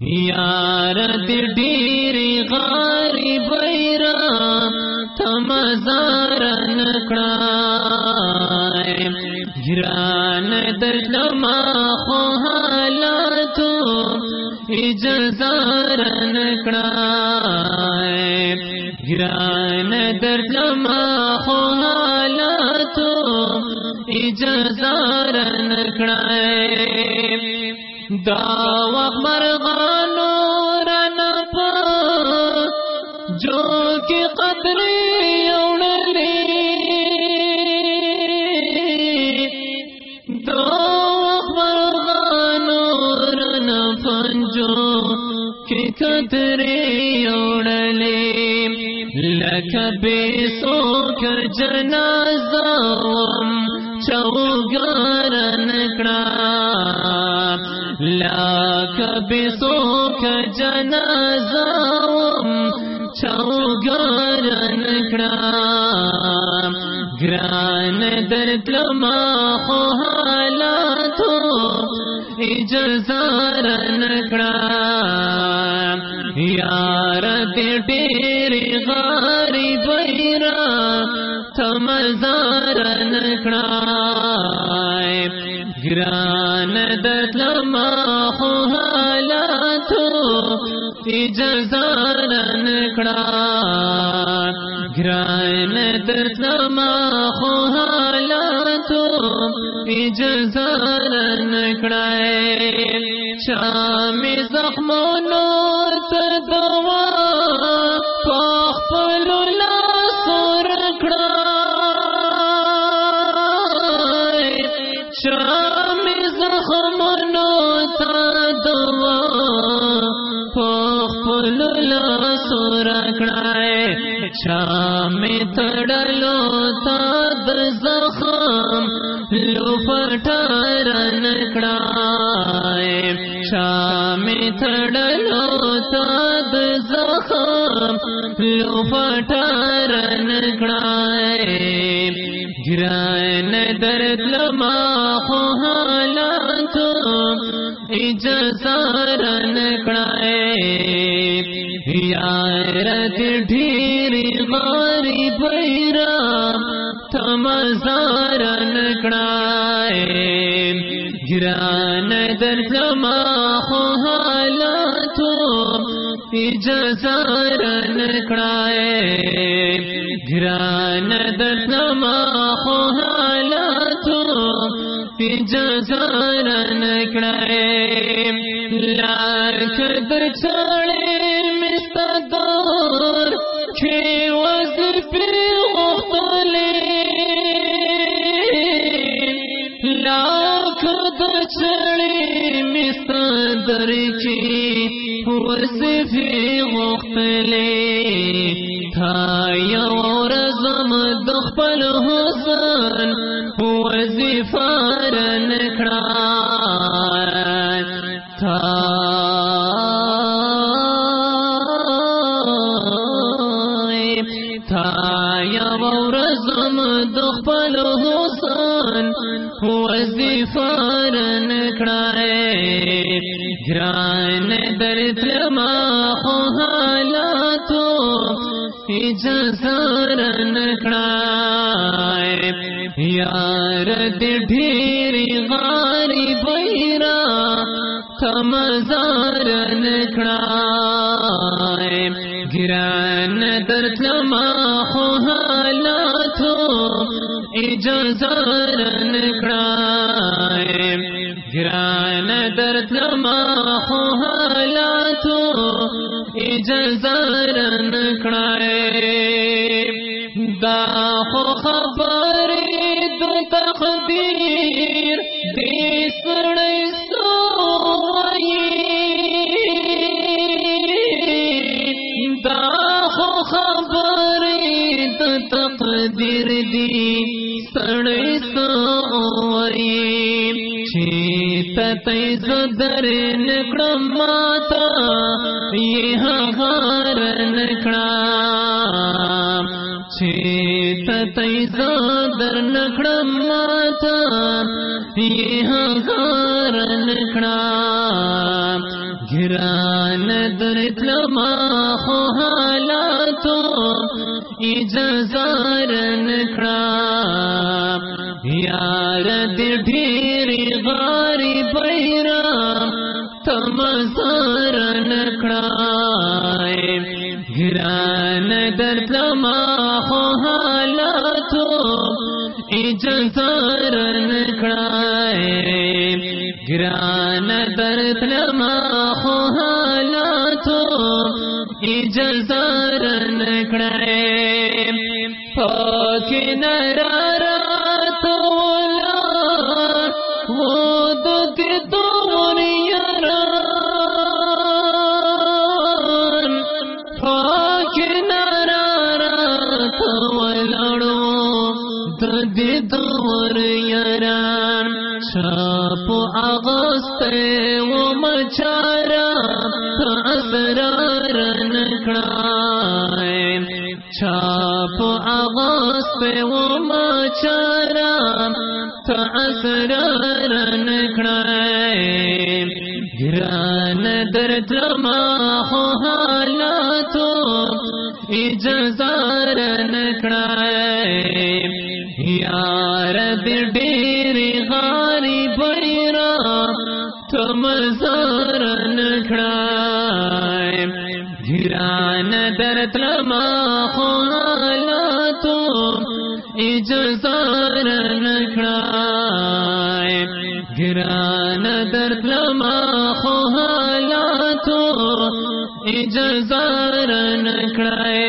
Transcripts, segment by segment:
یار ډېری غاری بیرا تمزار نکړه ګران درلما خو حالاتو اجازار نکړه ګران درلما خو حالاتو اجازار نکړه دا وقت مرغانو رن پا، جو کی قدری اوڑلی دا وقت مرغانو رن پنجو کی قدری اوڑلی لکه بے سوک لاک بسوک جنازم چوگارن کرام گران درد لما خو حالاتو اجزارن کرام یار دیر غاری بیرا تمزارن کرام گران دتلما خو حالاتو اجازان نکڑا گران دتلما خو حالاتو اجازان نکڑا شام زخمونو تدوا پاخ پلو شام زخمونو تدوا پاخ پلو لاسو رکڑا شام تڑلو تاد زخم لو پٹارن کڑا شام تڑلو تاد زخم لو پٹارن کڑا گران درد لما خو حالات اجازارن نکڑائے یارت ڈھیر ماری بیرا تمزار نکڑائے گران در جما خو حالاتو اجازار نکڑائے گران در جما خو حالاتو اجازار نکڑائے لاک در چاڑے مستدار چھ در چڑے مستدر کی تھا یور زم دخپل حسن وزفار نکڑا تھا یورزم دخپل حسن وزفار گران درد ما خو حالاتو اجازار نکڑائے یار ڈھیری غاری بیرا کمزار نکڑائے گران درد ما خو حالاتو اجازار نکڑائے گران درد ما خو حالاتو اجازار نکڑائے۔ دا خو خبر دو تقدیر دی سڑی سوئی دا خو خبر دو تقدیر دی سڑی سوئی چیتا زدر نکڑا ماتا، یہ ہار نکڑا۔ چیتا زدر نکڑا ماتا، یہ ہار نکڑا۔ گران درت لما خو حالاتو اجازار نکڑا۔ یار دی ڈھیری غاری بیرا تمزار نکڑا گران درت لما خو حالاتو اجازار نکڑا گران درت لما خو حالاتو اجازار نکڑے پاک نرارات ولا وہ دور یران پاک نرارات ولڑو دور چھاپ اغسط و مچارا اسرار نکڑائے چھاپ اغسط و مچارا گران درد ما ہو حالاتو اجزار نکڑائے یار ڈیر غاری بیرا تم زار نکھڑائے۔ گران درد لما خوالا تو اجزار نکھڑائے گران درد لما خوالا تو اجزار نکھڑائے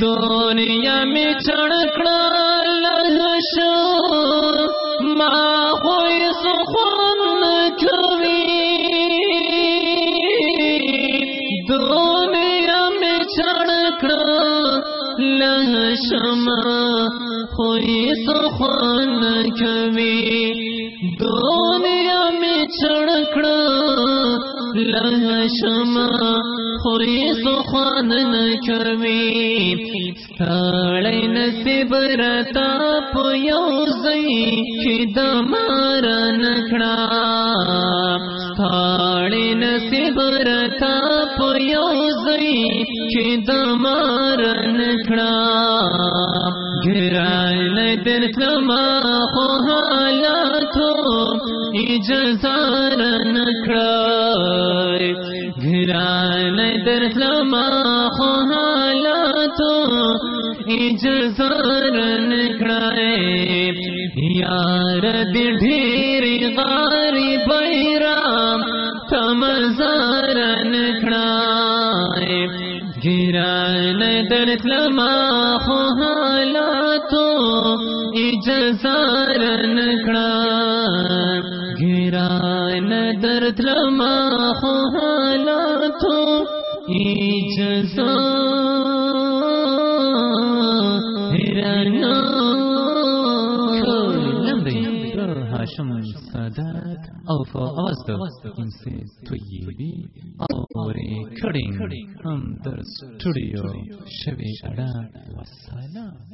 دنیا میں چڑکڑا لہشو، ما ہوئی سخن کبھی دنیا میں چڑکڑا لہشما ہوئی سخن کبھی دنیا میں چڑکڑا لہشما ہوئی سخن کبھی ستاڑی نصیب رتا پوزئی کی دمار نکڑا ستاڑی نصیب رتا پوزئی کی دمار نکڑا گرائن دل کما خو حالاتو اجزار نکڑا گران در لما خو حالاتو اجزار نکڑائے یار دی ڈھیر غاری در لما خو حالاتو اجزار نکڑا گران درد لما خو حالاتو اجزار نکڑا هاشم سادات او فواز انسي طيبي آوری ريكورينگ هم در استوديو شبي اڑا سلام